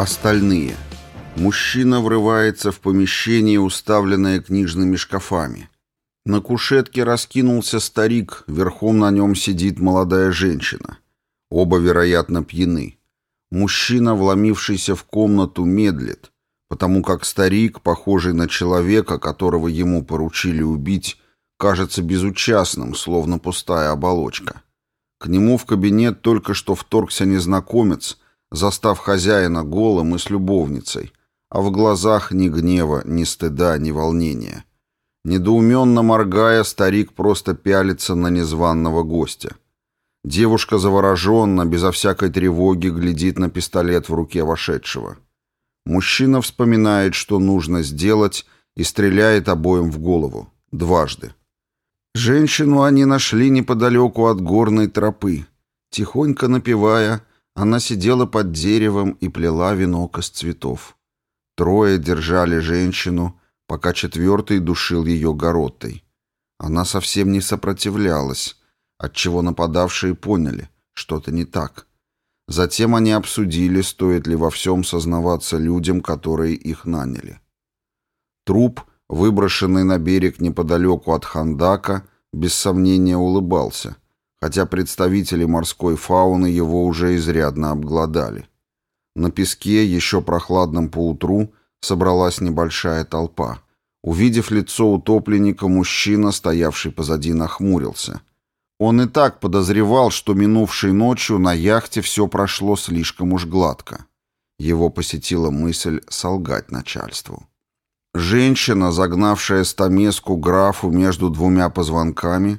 Остальные. Мужчина врывается в помещение, уставленное книжными шкафами. На кушетке раскинулся старик, верхом на нем сидит молодая женщина. Оба, вероятно, пьяны. Мужчина, вломившийся в комнату, медлит, потому как старик, похожий на человека, которого ему поручили убить, кажется безучастным, словно пустая оболочка. К нему в кабинет только что вторгся незнакомец, застав хозяина голым и с любовницей, а в глазах ни гнева, ни стыда, ни волнения. Недоуменно моргая, старик просто пялится на незваного гостя. Девушка завороженно, безо всякой тревоги, глядит на пистолет в руке вошедшего. Мужчина вспоминает, что нужно сделать, и стреляет обоим в голову. Дважды. Женщину они нашли неподалеку от горной тропы. Тихонько напевая, она сидела под деревом и плела венок из цветов. Трое держали женщину, пока четвертый душил ее гороттой. Она совсем не сопротивлялась, отчего нападавшие поняли, что-то не так. Затем они обсудили, стоит ли во всем сознаваться людям, которые их наняли. Труп, выброшенный на берег неподалеку от Хандака, без сомнения улыбался, хотя представители морской фауны его уже изрядно обглодали. На песке, еще прохладном поутру, собралась небольшая толпа. Увидев лицо утопленника, мужчина, стоявший позади, нахмурился. Он и так подозревал, что минувшей ночью на яхте все прошло слишком уж гладко. Его посетила мысль солгать начальству. Женщина, загнавшая стамеску графу между двумя позвонками,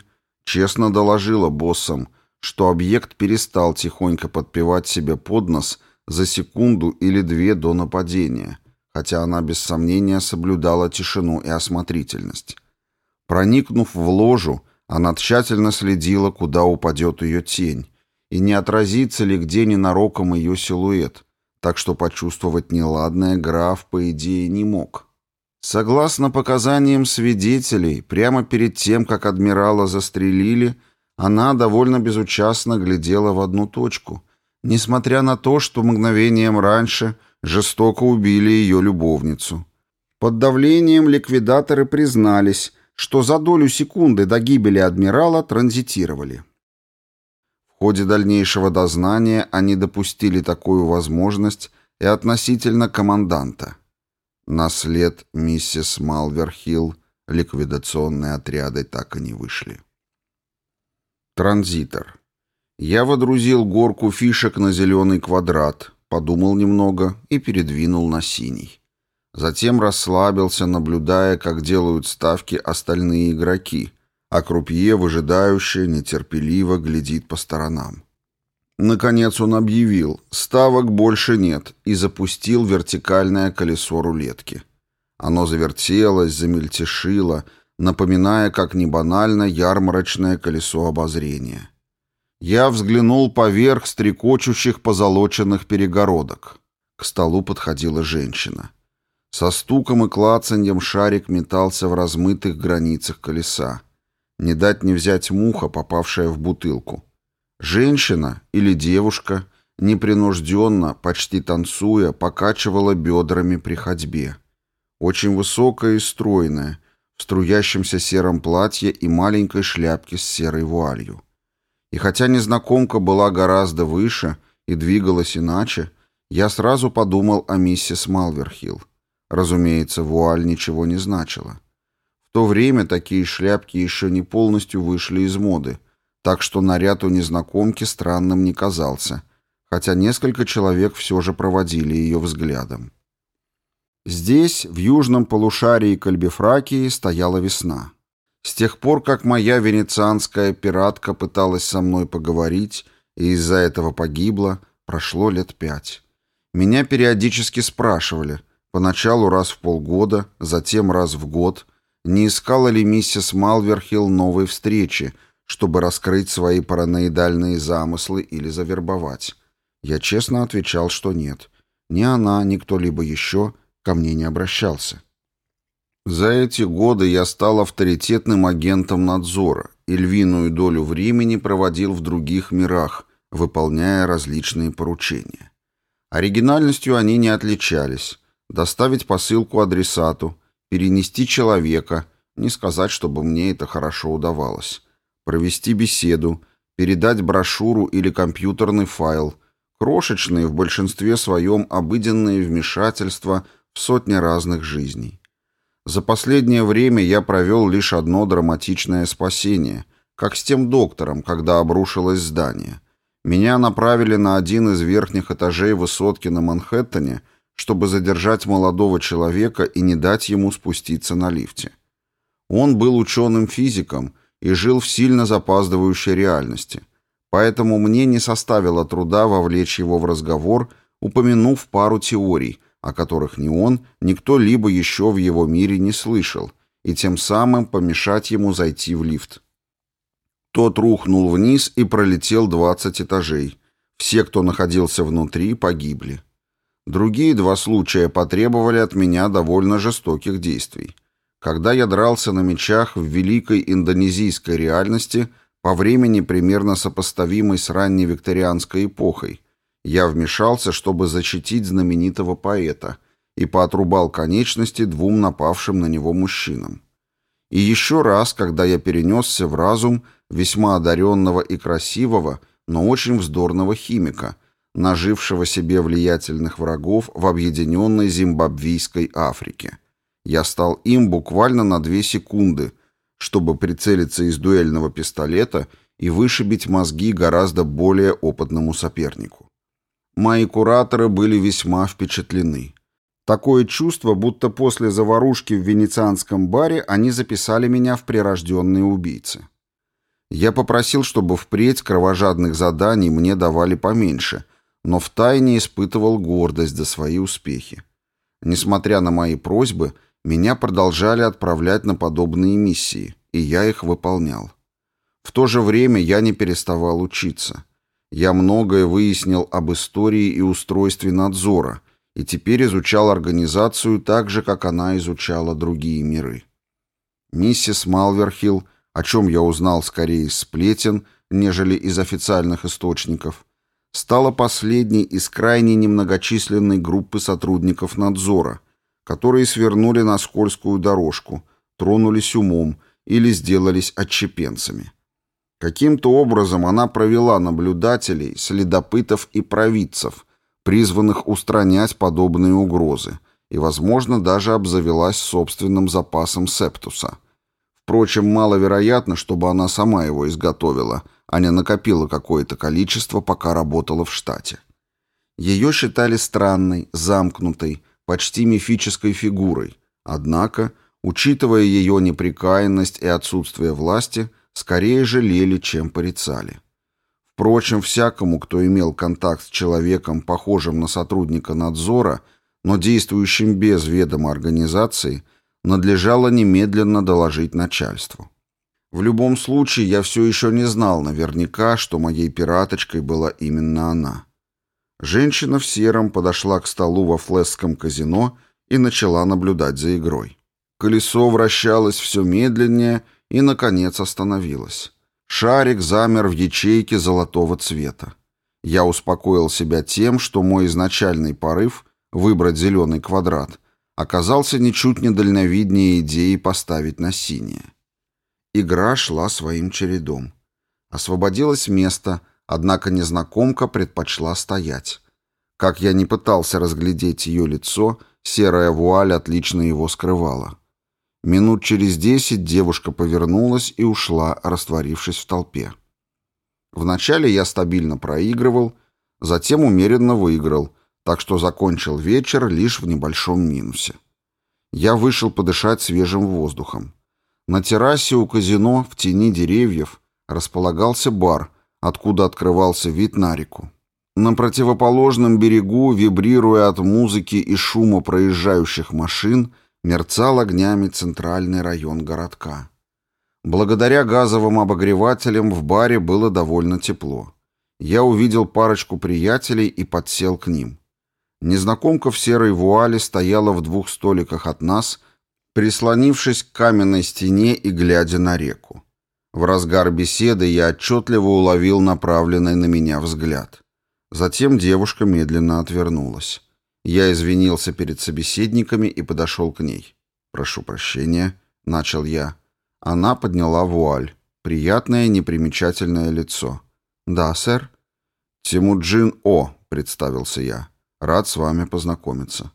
честно доложила боссам, что объект перестал тихонько подпевать себе под нос за секунду или две до нападения, хотя она без сомнения соблюдала тишину и осмотрительность. Проникнув в ложу, она тщательно следила, куда упадет ее тень, и не отразится ли где ненароком ее силуэт, так что почувствовать неладное граф, по идее, не мог. Согласно показаниям свидетелей, прямо перед тем, как адмирала застрелили, она довольно безучастно глядела в одну точку, несмотря на то, что мгновением раньше – жестоко убили ее любовницу. Под давлением ликвидаторы признались, что за долю секунды до гибели адмирала транзитировали. В ходе дальнейшего дознания они допустили такую возможность и относительно команданта. На след миссис Малверхилл ликвидационные отряды так и не вышли. Транзитор. Я водрузил горку фишек на зеленый квадрат, подумал немного и передвинул на синий. Затем расслабился, наблюдая, как делают ставки остальные игроки, а крупье, выжидающее, нетерпеливо глядит по сторонам. Наконец он объявил, ставок больше нет, и запустил вертикальное колесо рулетки. Оно завертелось, замельтешило, напоминая, как не банально, ярмарочное колесо обозрения. Я взглянул поверх стрекочущих позолоченных перегородок. К столу подходила женщина. Со стуком и клацаньем шарик метался в размытых границах колеса. Не дать не взять муха, попавшая в бутылку. Женщина или девушка, непринужденно, почти танцуя, покачивала бедрами при ходьбе. Очень высокая и стройная, в струящемся сером платье и маленькой шляпке с серой вуалью. И хотя незнакомка была гораздо выше и двигалась иначе, я сразу подумал о миссис Малверхилл. Разумеется, вуаль ничего не значила. В то время такие шляпки еще не полностью вышли из моды, так что наряд у незнакомки странным не казался, хотя несколько человек все же проводили ее взглядом. Здесь, в южном полушарии Кальбифракии, стояла весна. С тех пор, как моя венецианская пиратка пыталась со мной поговорить и из-за этого погибла, прошло лет пять. Меня периодически спрашивали, поначалу раз в полгода, затем раз в год, не искала ли миссис Малверхилл новой встречи, чтобы раскрыть свои параноидальные замыслы или завербовать. Я честно отвечал, что нет. Ни она, ни кто-либо еще ко мне не обращался. За эти годы я стал авторитетным агентом надзора и львиную долю времени проводил в других мирах, выполняя различные поручения. Оригинальностью они не отличались. Доставить посылку адресату, перенести человека, не сказать, чтобы мне это хорошо удавалось, провести беседу, передать брошюру или компьютерный файл, крошечные в большинстве своем обыденные вмешательства в сотни разных жизней. За последнее время я провел лишь одно драматичное спасение, как с тем доктором, когда обрушилось здание. Меня направили на один из верхних этажей высотки на Манхэттене, чтобы задержать молодого человека и не дать ему спуститься на лифте. Он был ученым-физиком и жил в сильно запаздывающей реальности, поэтому мне не составило труда вовлечь его в разговор, упомянув пару теорий – о которых ни он, ни кто-либо еще в его мире не слышал, и тем самым помешать ему зайти в лифт. Тот рухнул вниз и пролетел 20 этажей. Все, кто находился внутри, погибли. Другие два случая потребовали от меня довольно жестоких действий. Когда я дрался на мечах в великой индонезийской реальности, по времени примерно сопоставимой с ранней викторианской эпохой, я вмешался, чтобы защитить знаменитого поэта, и поотрубал конечности двум напавшим на него мужчинам. И еще раз, когда я перенесся в разум весьма одаренного и красивого, но очень вздорного химика, нажившего себе влиятельных врагов в объединенной Зимбабвийской Африке. Я стал им буквально на две секунды, чтобы прицелиться из дуэльного пистолета и вышибить мозги гораздо более опытному сопернику. Мои кураторы были весьма впечатлены. Такое чувство, будто после заварушки в венецианском баре они записали меня в прирожденные убийцы. Я попросил, чтобы впредь кровожадных заданий мне давали поменьше, но втайне испытывал гордость за свои успехи. Несмотря на мои просьбы, меня продолжали отправлять на подобные миссии, и я их выполнял. В то же время я не переставал учиться. Я многое выяснил об истории и устройстве надзора, и теперь изучал организацию так же, как она изучала другие миры. Миссис Малверхилл, о чем я узнал скорее из сплетен, нежели из официальных источников, стала последней из крайне немногочисленной группы сотрудников надзора, которые свернули на скользкую дорожку, тронулись умом или сделались отчепенцами. Каким-то образом она провела наблюдателей, следопытов и провидцев, призванных устранять подобные угрозы, и, возможно, даже обзавелась собственным запасом септуса. Впрочем, маловероятно, чтобы она сама его изготовила, а не накопила какое-то количество, пока работала в штате. Ее считали странной, замкнутой, почти мифической фигурой, однако, учитывая ее неприкаянность и отсутствие власти – скорее жалели, чем порицали. Впрочем, всякому, кто имел контакт с человеком, похожим на сотрудника надзора, но действующим без ведома организации, надлежало немедленно доложить начальству. В любом случае, я все еще не знал наверняка, что моей пираточкой была именно она. Женщина в сером подошла к столу во флесском казино и начала наблюдать за игрой. Колесо вращалось все медленнее и, наконец, остановилась. Шарик замер в ячейке золотого цвета. Я успокоил себя тем, что мой изначальный порыв выбрать зеленый квадрат оказался ничуть не дальновиднее идеи поставить на синее. Игра шла своим чередом. Освободилось место, однако незнакомка предпочла стоять. Как я не пытался разглядеть ее лицо, серая вуаль отлично его скрывала. Минут через десять девушка повернулась и ушла, растворившись в толпе. Вначале я стабильно проигрывал, затем умеренно выиграл, так что закончил вечер лишь в небольшом минусе. Я вышел подышать свежим воздухом. На террасе у казино в тени деревьев располагался бар, откуда открывался вид на реку. На противоположном берегу, вибрируя от музыки и шума проезжающих машин, мерцал огнями центральный район городка. Благодаря газовым обогревателям в баре было довольно тепло. Я увидел парочку приятелей и подсел к ним. Незнакомка в серой вуале стояла в двух столиках от нас, прислонившись к каменной стене и глядя на реку. В разгар беседы я отчетливо уловил направленный на меня взгляд. Затем девушка медленно отвернулась. Я извинился перед собеседниками и подошел к ней. «Прошу прощения», — начал я. Она подняла вуаль. Приятное, непримечательное лицо. «Да, сэр?» «Тимуджин О», — представился я. «Рад с вами познакомиться».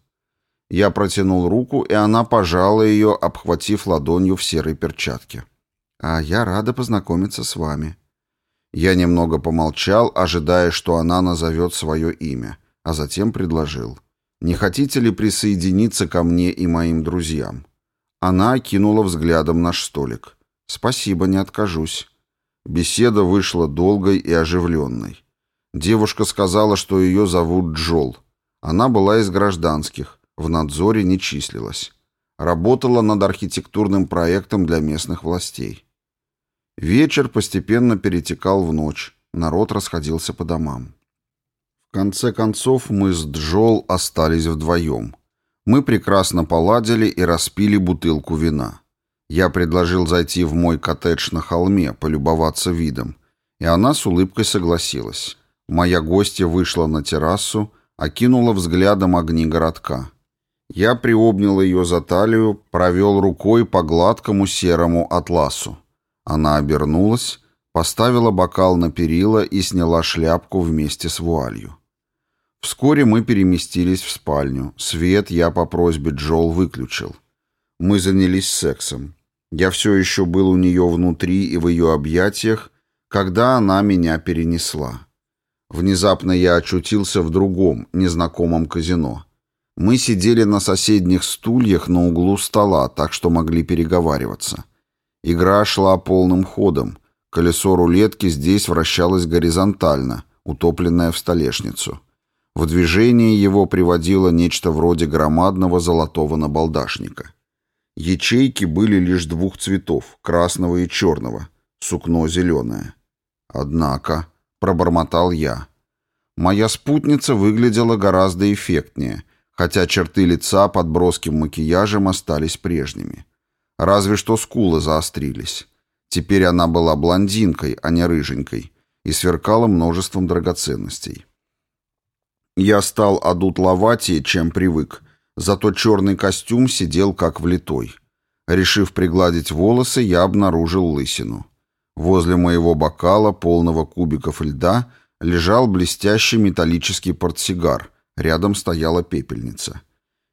Я протянул руку, и она пожала ее, обхватив ладонью в серой перчатке. «А я рада познакомиться с вами». Я немного помолчал, ожидая, что она назовет свое имя, а затем предложил. «Не хотите ли присоединиться ко мне и моим друзьям?» Она кинула взглядом наш столик. «Спасибо, не откажусь». Беседа вышла долгой и оживленной. Девушка сказала, что ее зовут Джол. Она была из гражданских, в надзоре не числилась. Работала над архитектурным проектом для местных властей. Вечер постепенно перетекал в ночь. Народ расходился по домам. В конце концов мы с Джол остались вдвоем. Мы прекрасно поладили и распили бутылку вина. Я предложил зайти в мой коттедж на холме, полюбоваться видом, и она с улыбкой согласилась. Моя гостья вышла на террасу, окинула взглядом огни городка. Я приобнял ее за талию, провел рукой по гладкому серому атласу. Она обернулась, поставила бокал на перила и сняла шляпку вместе с вуалью. Вскоре мы переместились в спальню. Свет я по просьбе Джол выключил. Мы занялись сексом. Я все еще был у нее внутри и в ее объятиях, когда она меня перенесла. Внезапно я очутился в другом, незнакомом казино. Мы сидели на соседних стульях на углу стола, так что могли переговариваться. Игра шла полным ходом. Колесо рулетки здесь вращалось горизонтально, утопленное в столешницу. В движение его приводило нечто вроде громадного золотого набалдашника. Ячейки были лишь двух цветов, красного и черного, сукно зеленое. Однако, пробормотал я, моя спутница выглядела гораздо эффектнее, хотя черты лица под броским макияжем остались прежними. Разве что скулы заострились. Теперь она была блондинкой, а не рыженькой, и сверкала множеством драгоценностей. Я стал одутловатее, чем привык, зато черный костюм сидел как влитой. Решив пригладить волосы, я обнаружил лысину. Возле моего бокала, полного кубиков льда, лежал блестящий металлический портсигар, рядом стояла пепельница.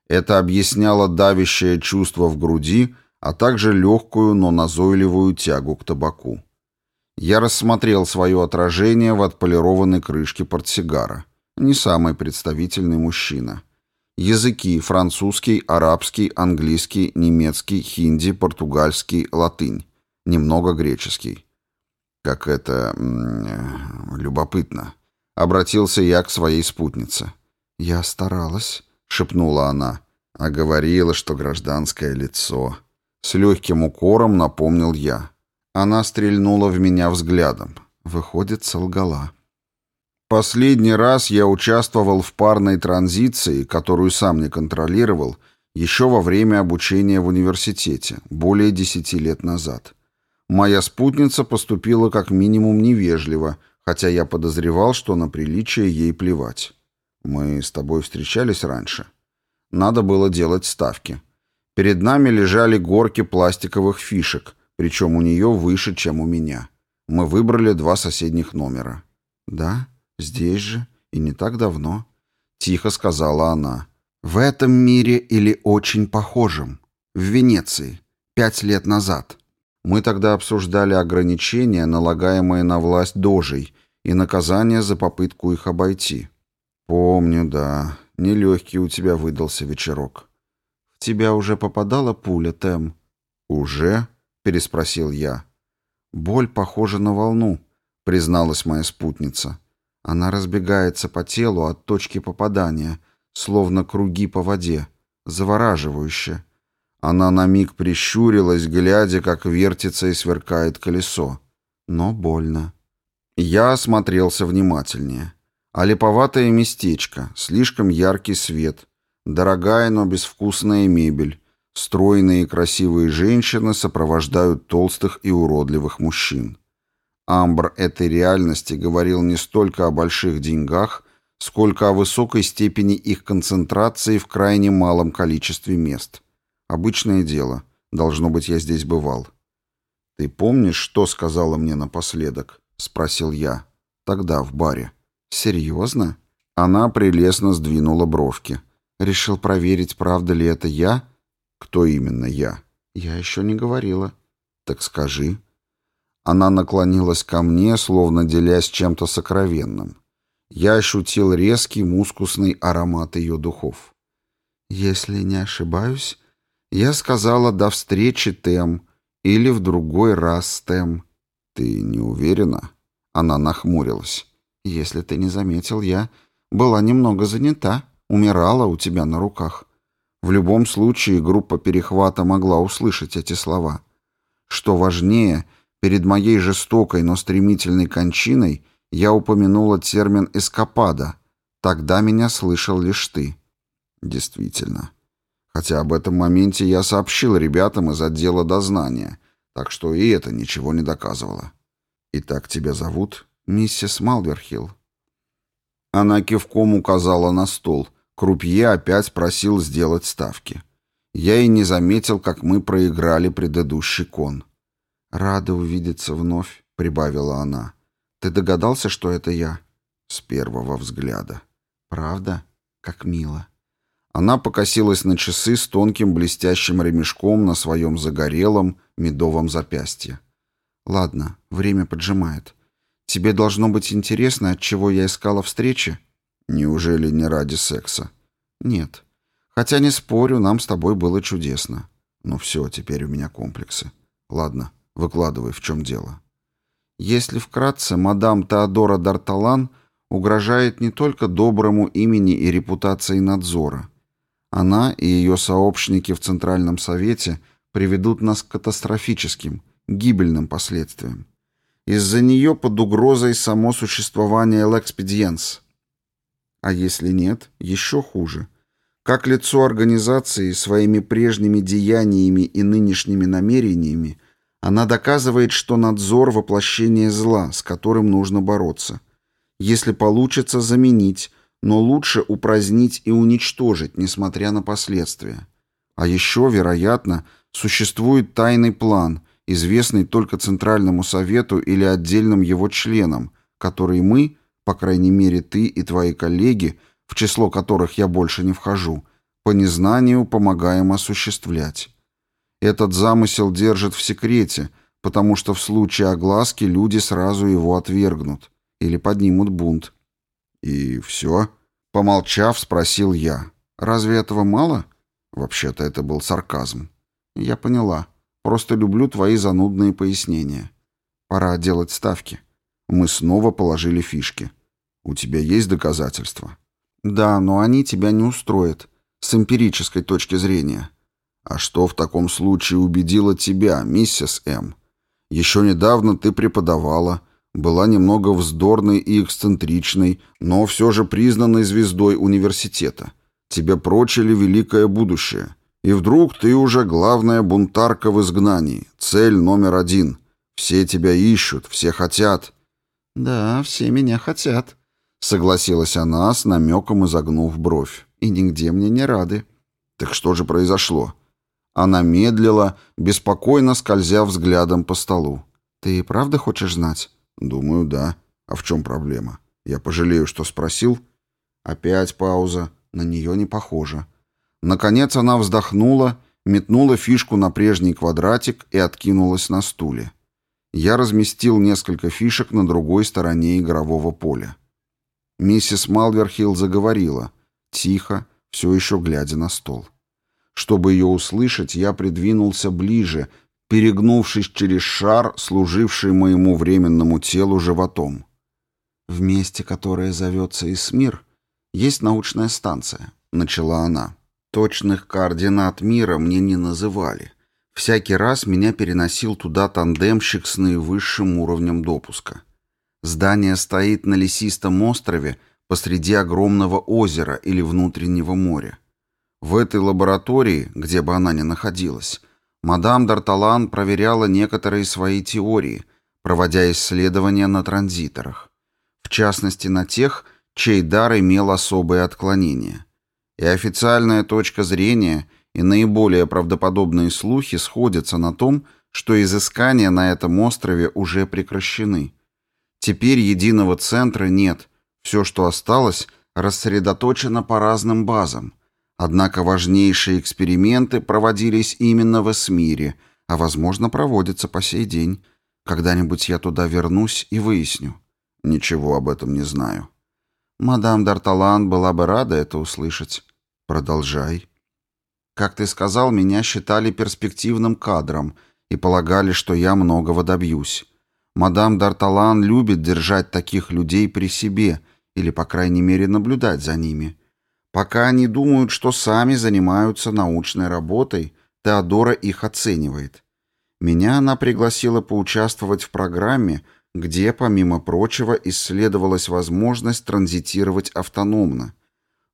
Это объясняло давящее чувство в груди, а также легкую, но назойливую тягу к табаку. Я рассмотрел свое отражение в отполированной крышке портсигара. Не самый представительный мужчина. Языки – французский, арабский, английский, немецкий, хинди, португальский, латынь. Немного греческий. Как это... любопытно. Обратился я к своей спутнице. «Я старалась», — шепнула она. А говорила, что гражданское лицо. С легким укором напомнил я. Она стрельнула в меня взглядом. Выходит, солгала. Последний раз я участвовал в парной транзиции, которую сам не контролировал, еще во время обучения в университете, более десяти лет назад. Моя спутница поступила как минимум невежливо, хотя я подозревал, что на приличие ей плевать. Мы с тобой встречались раньше. Надо было делать ставки. Перед нами лежали горки пластиковых фишек, причем у нее выше, чем у меня. Мы выбрали два соседних номера. «Да?» «Здесь же, и не так давно», — тихо сказала она. «В этом мире или очень похожем. В Венеции. Пять лет назад. Мы тогда обсуждали ограничения, налагаемые на власть дожей, и наказание за попытку их обойти. Помню, да. Нелегкий у тебя выдался вечерок. Тебя уже попадала пуля, Тем? Уже? Переспросил я. Боль похожа на волну, призналась моя спутница. Она разбегается по телу от точки попадания, словно круги по воде, завораживающе. Она на миг прищурилась, глядя, как вертится и сверкает колесо. Но больно. Я осмотрелся внимательнее. А липоватое местечко, слишком яркий свет, дорогая, но безвкусная мебель, стройные и красивые женщины сопровождают толстых и уродливых мужчин. Амбр этой реальности говорил не столько о больших деньгах, сколько о высокой степени их концентрации в крайне малом количестве мест. Обычное дело. Должно быть, я здесь бывал. «Ты помнишь, что сказала мне напоследок?» — спросил я. «Тогда, в баре». «Серьезно?» Она прелестно сдвинула бровки. «Решил проверить, правда ли это я?» «Кто именно я?» «Я еще не говорила». «Так скажи». Она наклонилась ко мне, словно делясь чем-то сокровенным. Я ощутил резкий мускусный аромат ее духов. «Если не ошибаюсь, я сказала «до встречи, Тем» или «в другой раз, Тем». «Ты не уверена?» Она нахмурилась. «Если ты не заметил, я была немного занята, умирала у тебя на руках». В любом случае группа перехвата могла услышать эти слова. Что важнее, перед моей жестокой, но стремительной кончиной я упомянула термин «эскапада». Тогда меня слышал лишь ты. Действительно. Хотя об этом моменте я сообщил ребятам из отдела дознания, так что и это ничего не доказывало. «Итак, тебя зовут?» «Миссис Малверхилл». Она кивком указала на стол — Крупье опять просил сделать ставки. Я и не заметил, как мы проиграли предыдущий кон. «Рада увидеться вновь», — прибавила она. «Ты догадался, что это я?» «С первого взгляда». «Правда? Как мило». Она покосилась на часы с тонким блестящим ремешком на своем загорелом медовом запястье. «Ладно, время поджимает. Тебе должно быть интересно, от чего я искала встречи?» Неужели не ради секса? Нет. Хотя не спорю, нам с тобой было чудесно. Но все, теперь у меня комплексы. Ладно, выкладывай, в чем дело. Если вкратце, мадам Теодора Д'Арталан угрожает не только доброму имени и репутации надзора. Она и ее сообщники в Центральном Совете приведут нас к катастрофическим, гибельным последствиям. Из-за нее под угрозой само существование «L'expedience», а если нет, еще хуже. Как лицо организации своими прежними деяниями и нынешними намерениями, она доказывает, что надзор – воплощение зла, с которым нужно бороться. Если получится, заменить, но лучше упразднить и уничтожить, несмотря на последствия. А еще, вероятно, существует тайный план, известный только Центральному Совету или отдельным его членам, который мы – по крайней мере, ты и твои коллеги, в число которых я больше не вхожу, по незнанию помогаем осуществлять. Этот замысел держит в секрете, потому что в случае огласки люди сразу его отвергнут или поднимут бунт. И все? Помолчав, спросил я. Разве этого мало? Вообще-то это был сарказм. Я поняла. Просто люблю твои занудные пояснения. Пора делать ставки. Мы снова положили фишки. У тебя есть доказательства? Да, но они тебя не устроят. С эмпирической точки зрения. А что в таком случае убедило тебя, миссис М? Еще недавно ты преподавала, была немного вздорной и эксцентричной, но все же признанной звездой университета. Тебе прочили великое будущее. И вдруг ты уже главная бунтарка в изгнании, цель номер один. Все тебя ищут, все хотят. «Да, все меня хотят», — согласилась она с намеком изогнув бровь. «И нигде мне не рады». «Так что же произошло?» Она медлила, беспокойно скользя взглядом по столу. «Ты правда хочешь знать?» «Думаю, да. А в чем проблема? Я пожалею, что спросил». Опять пауза. На нее не похоже. Наконец она вздохнула, метнула фишку на прежний квадратик и откинулась на стуле. Я разместил несколько фишек на другой стороне игрового поля. Миссис Малверхилл заговорила, тихо, все еще глядя на стол. Чтобы ее услышать, я придвинулся ближе, перегнувшись через шар, служивший моему временному телу животом. «В месте, которое зовется Исмир, есть научная станция», — начала она. «Точных координат мира мне не называли». Всякий раз меня переносил туда тандемщик с наивысшим уровнем допуска. Здание стоит на лесистом острове посреди огромного озера или внутреннего моря. В этой лаборатории, где бы она ни находилась, мадам Д'Арталан проверяла некоторые свои теории, проводя исследования на транзиторах. В частности, на тех, чей дар имел особые отклонения. И официальная точка зрения и наиболее правдоподобные слухи сходятся на том, что изыскания на этом острове уже прекращены. Теперь единого центра нет, все, что осталось, рассредоточено по разным базам. Однако важнейшие эксперименты проводились именно в Эсмире, а, возможно, проводятся по сей день. Когда-нибудь я туда вернусь и выясню. Ничего об этом не знаю. Мадам Д'Арталан была бы рада это услышать. Продолжай. Как ты сказал, меня считали перспективным кадром и полагали, что я многого добьюсь. Мадам Д'Арталан любит держать таких людей при себе или, по крайней мере, наблюдать за ними. Пока они думают, что сами занимаются научной работой, Теодора их оценивает. Меня она пригласила поучаствовать в программе, где, помимо прочего, исследовалась возможность транзитировать автономно.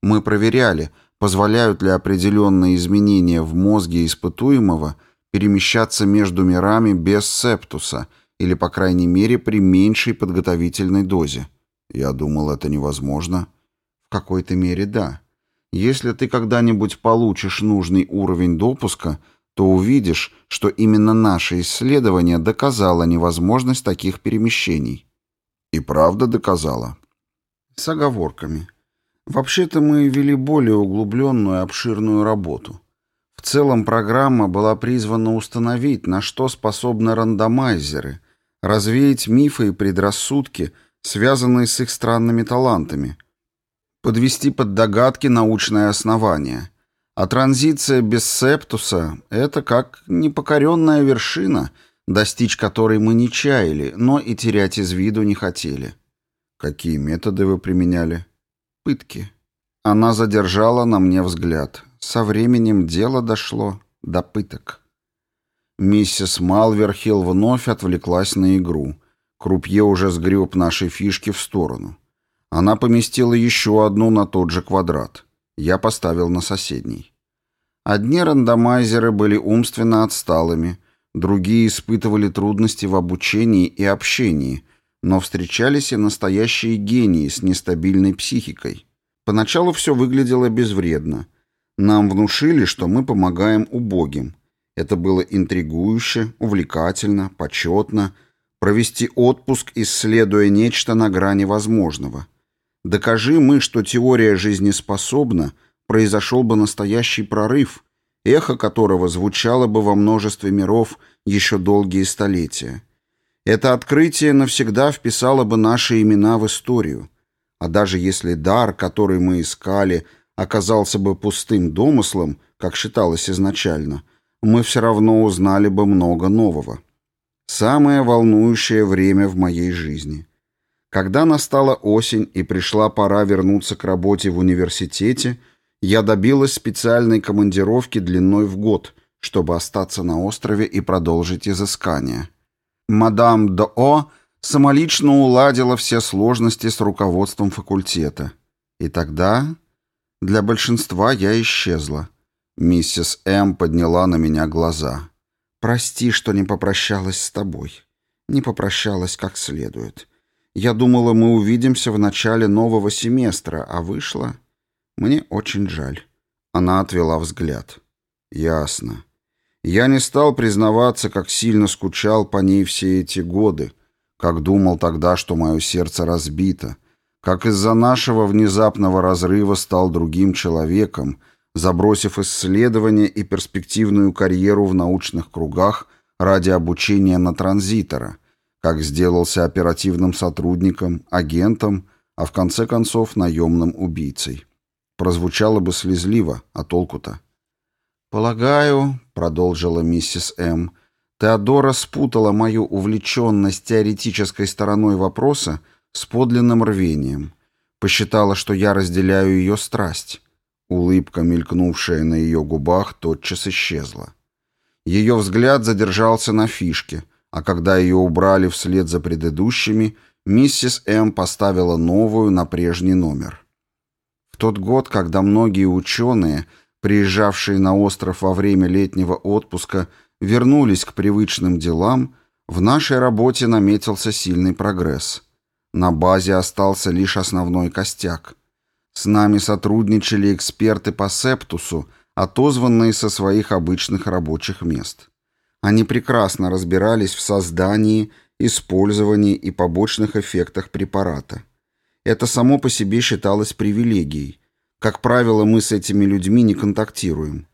Мы проверяли, позволяют ли определенные изменения в мозге испытуемого перемещаться между мирами без септуса или, по крайней мере, при меньшей подготовительной дозе. Я думал, это невозможно. В какой-то мере да. Если ты когда-нибудь получишь нужный уровень допуска, то увидишь, что именно наше исследование доказало невозможность таких перемещений. И правда доказало. С оговорками. Вообще-то мы вели более углубленную обширную работу. В целом программа была призвана установить, на что способны рандомайзеры, развеять мифы и предрассудки, связанные с их странными талантами, подвести под догадки научное основание. А транзиция без септуса — это как непокоренная вершина, достичь которой мы не чаяли, но и терять из виду не хотели. Какие методы вы применяли? Пытки. Она задержала на мне взгляд. Со временем дело дошло до пыток. Миссис Малверхилл вновь отвлеклась на игру. Крупье уже сгреб наши фишки в сторону. Она поместила еще одну на тот же квадрат. Я поставил на соседний. Одни рандомайзеры были умственно отсталыми, другие испытывали трудности в обучении и общении, но встречались и настоящие гении с нестабильной психикой. Поначалу все выглядело безвредно. Нам внушили, что мы помогаем убогим. Это было интригующе, увлекательно, почетно. Провести отпуск, исследуя нечто на грани возможного. Докажи мы, что теория жизнеспособна, произошел бы настоящий прорыв, эхо которого звучало бы во множестве миров еще долгие столетия. Это открытие навсегда вписало бы наши имена в историю. А даже если дар, который мы искали, оказался бы пустым домыслом, как считалось изначально, мы все равно узнали бы много нового. Самое волнующее время в моей жизни. Когда настала осень и пришла пора вернуться к работе в университете, я добилась специальной командировки длиной в год, чтобы остаться на острове и продолжить изыскания. Мадам До'О самолично уладила все сложности с руководством факультета. И тогда для большинства я исчезла. Миссис М. подняла на меня глаза. «Прости, что не попрощалась с тобой. Не попрощалась как следует. Я думала, мы увидимся в начале нового семестра, а вышло...» Мне очень жаль. Она отвела взгляд. Ясно. Я не стал признаваться, как сильно скучал по ней все эти годы, как думал тогда, что мое сердце разбито, как из-за нашего внезапного разрыва стал другим человеком, забросив исследования и перспективную карьеру в научных кругах ради обучения на транзитора, как сделался оперативным сотрудником, агентом, а в конце концов наемным убийцей. Прозвучало бы слезливо, а толку-то? «Полагаю», — продолжила миссис М., Теодора спутала мою увлеченность теоретической стороной вопроса с подлинным рвением. Посчитала, что я разделяю ее страсть. Улыбка, мелькнувшая на ее губах, тотчас исчезла. Ее взгляд задержался на фишке, а когда ее убрали вслед за предыдущими, миссис М поставила новую на прежний номер тот год, когда многие ученые, приезжавшие на остров во время летнего отпуска, вернулись к привычным делам, в нашей работе наметился сильный прогресс. На базе остался лишь основной костяк. С нами сотрудничали эксперты по септусу, отозванные со своих обычных рабочих мест. Они прекрасно разбирались в создании, использовании и побочных эффектах препарата. Это само по себе считалось привилегией. Как правило, мы с этими людьми не контактируем.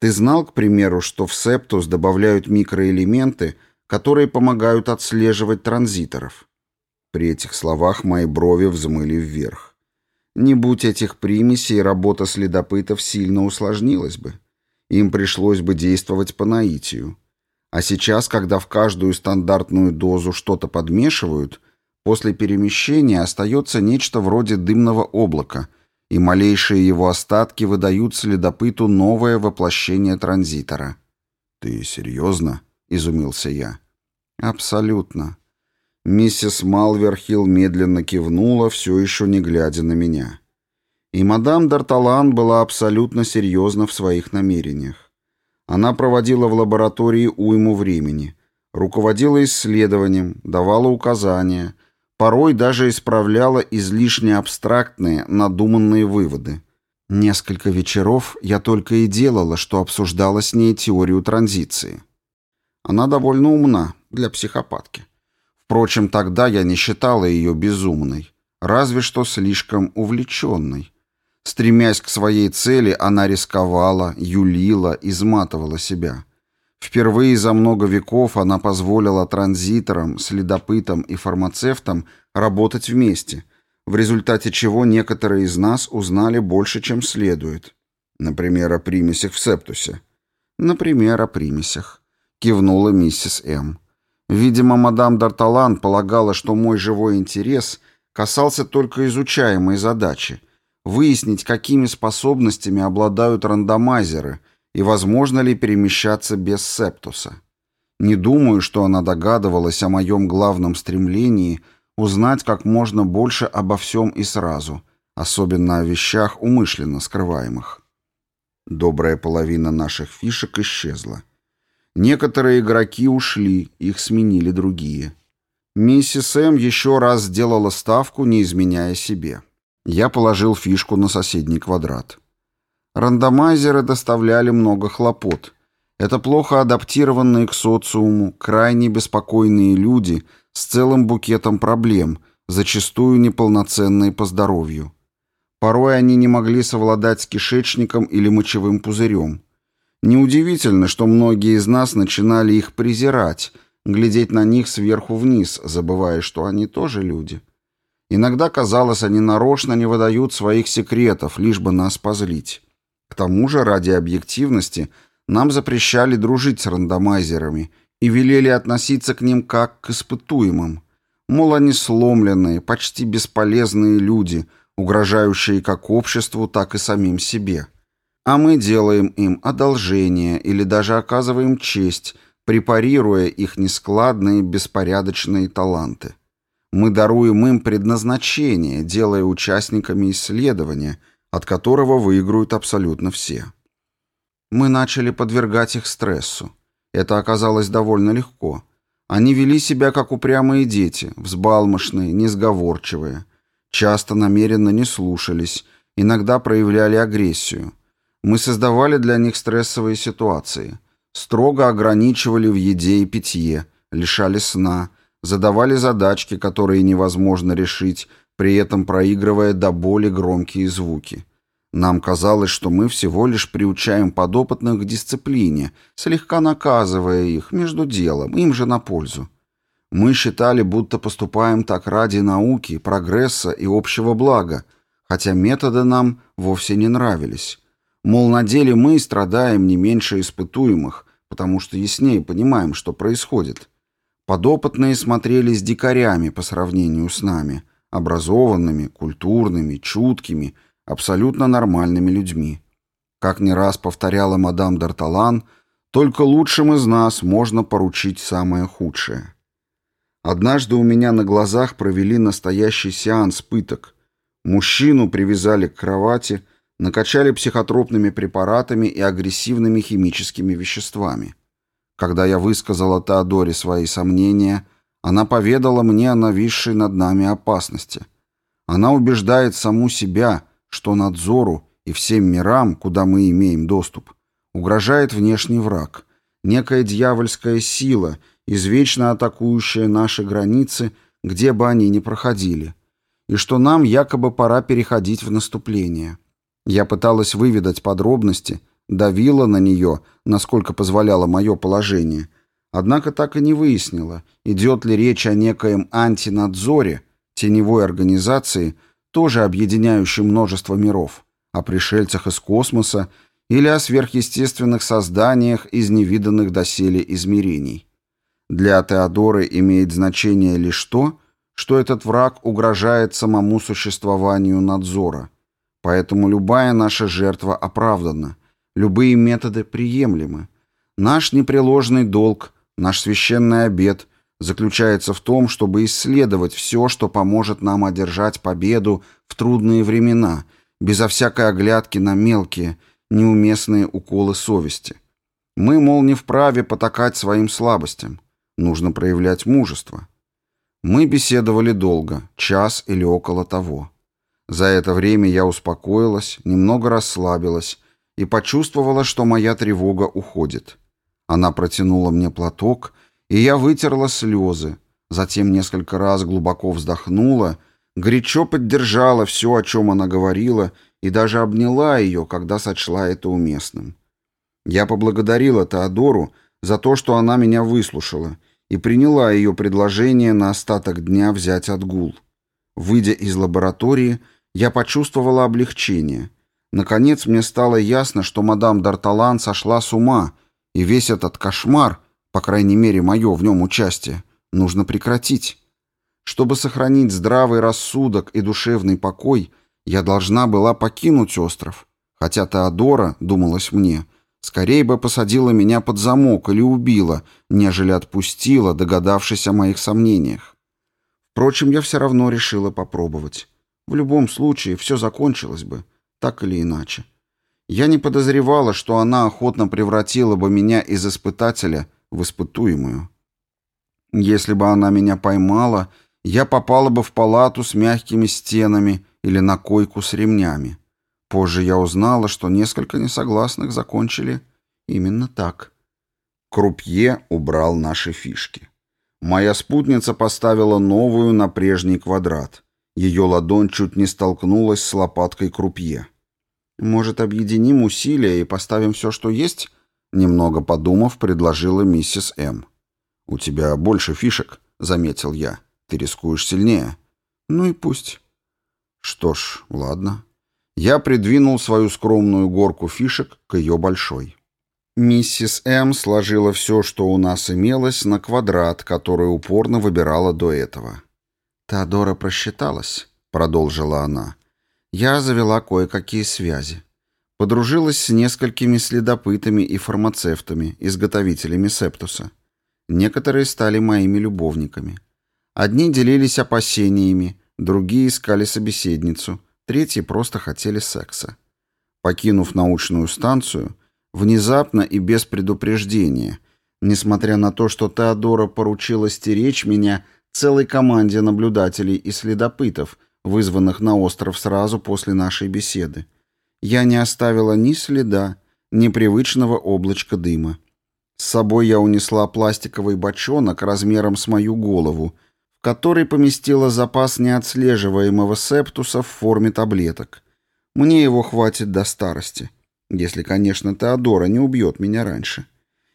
Ты знал, к примеру, что в септус добавляют микроэлементы, которые помогают отслеживать транзиторов? При этих словах мои брови взмыли вверх. Не будь этих примесей, работа следопытов сильно усложнилась бы. Им пришлось бы действовать по наитию. А сейчас, когда в каждую стандартную дозу что-то подмешивают, после перемещения остается нечто вроде дымного облака, и малейшие его остатки выдают следопыту новое воплощение транзитора. «Ты серьезно?» — изумился я. «Абсолютно. Миссис Малверхилл медленно кивнула, все еще не глядя на меня. И мадам Д'Арталан была абсолютно серьезна в своих намерениях. Она проводила в лаборатории уйму времени, руководила исследованием, давала указания, порой даже исправляла излишне абстрактные, надуманные выводы. Несколько вечеров я только и делала, что обсуждала с ней теорию транзиции. Она довольно умна для психопатки. Впрочем, тогда я не считала ее безумной, разве что слишком увлеченной. Стремясь к своей цели, она рисковала, юлила, изматывала себя. Впервые за много веков она позволила транзиторам, следопытам и фармацевтам работать вместе, в результате чего некоторые из нас узнали больше, чем следует. Например, о примесях в септусе. Например, о примесях. Кивнула миссис М. Видимо, мадам Д'Арталан полагала, что мой живой интерес касался только изучаемой задачи — выяснить, какими способностями обладают рандомайзеры и возможно ли перемещаться без септуса. Не думаю, что она догадывалась о моем главном стремлении узнать как можно больше обо всем и сразу, особенно о вещах, умышленно скрываемых. Добрая половина наших фишек исчезла. Некоторые игроки ушли, их сменили другие. Миссис М еще раз сделала ставку, не изменяя себе. Я положил фишку на соседний квадрат. Рандомайзеры доставляли много хлопот. Это плохо адаптированные к социуму, крайне беспокойные люди с целым букетом проблем, зачастую неполноценные по здоровью. Порой они не могли совладать с кишечником или мочевым пузырем. Неудивительно, что многие из нас начинали их презирать, глядеть на них сверху вниз, забывая, что они тоже люди. Иногда казалось, они нарочно не выдают своих секретов, лишь бы нас позлить. К тому же, ради объективности, нам запрещали дружить с рандомайзерами и велели относиться к ним как к испытуемым. Мол, они сломленные, почти бесполезные люди, угрожающие как обществу, так и самим себе а мы делаем им одолжение или даже оказываем честь, препарируя их нескладные, беспорядочные таланты. Мы даруем им предназначение, делая участниками исследования, от которого выиграют абсолютно все. Мы начали подвергать их стрессу. Это оказалось довольно легко. Они вели себя как упрямые дети, взбалмошные, несговорчивые. Часто намеренно не слушались, иногда проявляли агрессию. Мы создавали для них стрессовые ситуации, строго ограничивали в еде и питье, лишали сна, задавали задачки, которые невозможно решить, при этом проигрывая до боли громкие звуки. Нам казалось, что мы всего лишь приучаем подопытных к дисциплине, слегка наказывая их между делом, им же на пользу. Мы считали, будто поступаем так ради науки, прогресса и общего блага, хотя методы нам вовсе не нравились. Мол, на деле мы страдаем не меньше испытуемых, потому что яснее понимаем, что происходит. Подопытные смотрелись дикарями по сравнению с нами, образованными, культурными, чуткими, абсолютно нормальными людьми. Как не раз повторяла мадам Д'Арталан, только лучшим из нас можно поручить самое худшее. Однажды у меня на глазах провели настоящий сеанс пыток. Мужчину привязали к кровати – накачали психотропными препаратами и агрессивными химическими веществами. Когда я высказала Теодоре свои сомнения, Она поведала мне о нависшей над нами опасности. Она убеждает саму себя, что надзору и всем мирам, куда мы имеем доступ, угрожает внешний враг, некая дьявольская сила, извечно атакующая наши границы, где бы они ни проходили, и что нам якобы пора переходить в наступление. Я пыталась выведать подробности, давила на нее, насколько позволяло мое положение, однако так и не выяснила, идет ли речь о некоем антинадзоре, теневой организации, тоже объединяющей множество миров, о пришельцах из космоса или о сверхъестественных созданиях из невиданных доселе измерений. Для Теодоры имеет значение лишь то, что этот враг угрожает самому существованию надзора. Поэтому любая наша жертва оправдана, любые методы приемлемы. Наш непреложный долг, наш священный обет заключается в том, чтобы исследовать все, что поможет нам одержать победу в трудные времена, безо всякой оглядки на мелкие, неуместные уколы совести. Мы, мол, не вправе потакать своим слабостям. Нужно проявлять мужество. Мы беседовали долго, час или около того. За это время я успокоилась, немного расслабилась и почувствовала, что моя тревога уходит. Она протянула мне платок, и я вытерла слезы, затем несколько раз глубоко вздохнула, горячо поддержала все, о чем она говорила, и даже обняла ее, когда сочла это уместным. Я поблагодарила Теодору за то, что она меня выслушала, и приняла ее предложение на остаток дня взять отгул. Выйдя из лаборатории, я почувствовала облегчение. Наконец мне стало ясно, что мадам Д'Арталан сошла с ума, и весь этот кошмар, по крайней мере, мое в нем участие, нужно прекратить. Чтобы сохранить здравый рассудок и душевный покой, я должна была покинуть остров, хотя Теодора, думалось мне, скорее бы посадила меня под замок или убила, нежели отпустила, догадавшись о моих сомнениях. Впрочем, я все равно решила попробовать. В любом случае, все закончилось бы, так или иначе. Я не подозревала, что она охотно превратила бы меня из испытателя в испытуемую. Если бы она меня поймала, я попала бы в палату с мягкими стенами или на койку с ремнями. Позже я узнала, что несколько несогласных закончили именно так. Крупье убрал наши фишки. Моя спутница поставила новую на прежний квадрат. Ее ладонь чуть не столкнулась с лопаткой крупье. «Может, объединим усилия и поставим все, что есть?» Немного подумав, предложила миссис М. «У тебя больше фишек», — заметил я. «Ты рискуешь сильнее». «Ну и пусть». Что ж, ладно. Я придвинул свою скромную горку фишек к ее большой. Миссис М. сложила все, что у нас имелось, на квадрат, который упорно выбирала до этого. «Теодора просчиталась», — продолжила она. «Я завела кое-какие связи. Подружилась с несколькими следопытами и фармацевтами, изготовителями септуса. Некоторые стали моими любовниками. Одни делились опасениями, другие искали собеседницу, третьи просто хотели секса. Покинув научную станцию, внезапно и без предупреждения, несмотря на то, что Теодора поручила стеречь меня целой команде наблюдателей и следопытов, вызванных на остров сразу после нашей беседы, я не оставила ни следа, ни привычного облачка дыма. С собой я унесла пластиковый бочонок размером с мою голову, в который поместила запас неотслеживаемого септуса в форме таблеток. Мне его хватит до старости, если, конечно, Теодора не убьет меня раньше.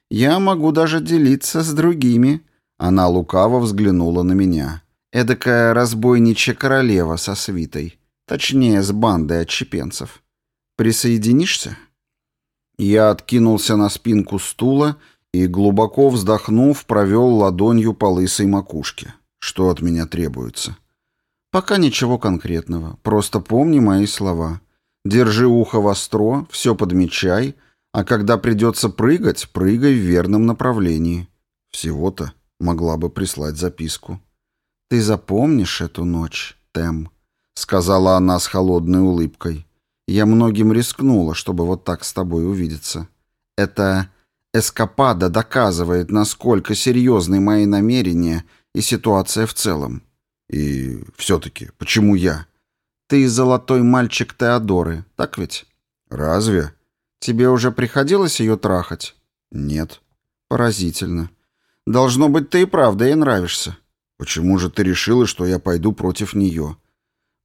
Я могу даже делиться с другими. Она лукаво взглянула на меня. Эдакая разбойничья королева со свитой. Точнее, с бандой отщепенцев. Присоединишься?» Я откинулся на спинку стула и, глубоко вздохнув, провел ладонью по лысой макушке. Что от меня требуется? Пока ничего конкретного. Просто помни мои слова. Держи ухо востро, все подмечай, а когда придется прыгать, прыгай в верном направлении. Всего-то могла бы прислать записку. «Ты запомнишь эту ночь, Тем?» — сказала она с холодной улыбкой. Я многим рискнула, чтобы вот так с тобой увидеться. Эта эскапада доказывает, насколько серьезны мои намерения и ситуация в целом. И все-таки, почему я? Ты золотой мальчик Теодоры, так ведь? Разве? Тебе уже приходилось ее трахать? Нет. Поразительно. Должно быть, ты и правда ей нравишься. Почему же ты решила, что я пойду против нее?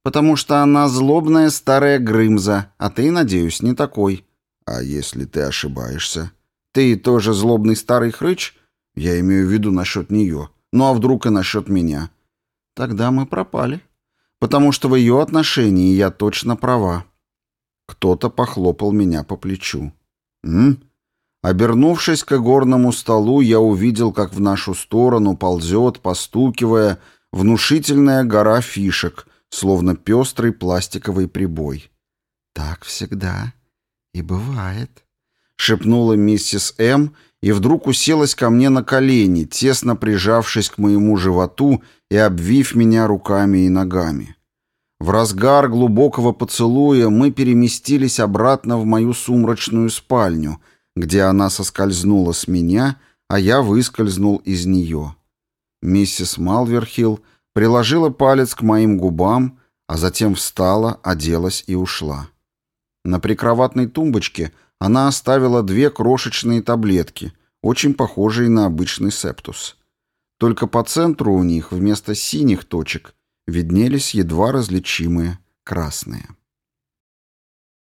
Потому что она злобная старая Грымза, а ты, надеюсь, не такой. А если ты ошибаешься? Ты тоже злобный старый хрыч? Я имею в виду насчет нее. Ну а вдруг и насчет меня? Тогда мы пропали. Потому что в ее отношении я точно права. Кто-то похлопал меня по плечу. «М?» Обернувшись к горному столу, я увидел, как в нашу сторону ползет, постукивая, внушительная гора фишек, словно пестрый пластиковый прибой. «Так всегда и бывает», — шепнула миссис М., и вдруг уселась ко мне на колени, тесно прижавшись к моему животу и обвив меня руками и ногами. В разгар глубокого поцелуя мы переместились обратно в мою сумрачную спальню, где она соскользнула с меня, а я выскользнул из нее. Миссис Малверхилл приложила палец к моим губам, а затем встала, оделась и ушла. На прикроватной тумбочке она оставила две крошечные таблетки, очень похожие на обычный септус. Только по центру у них вместо синих точек виднелись едва различимые красные.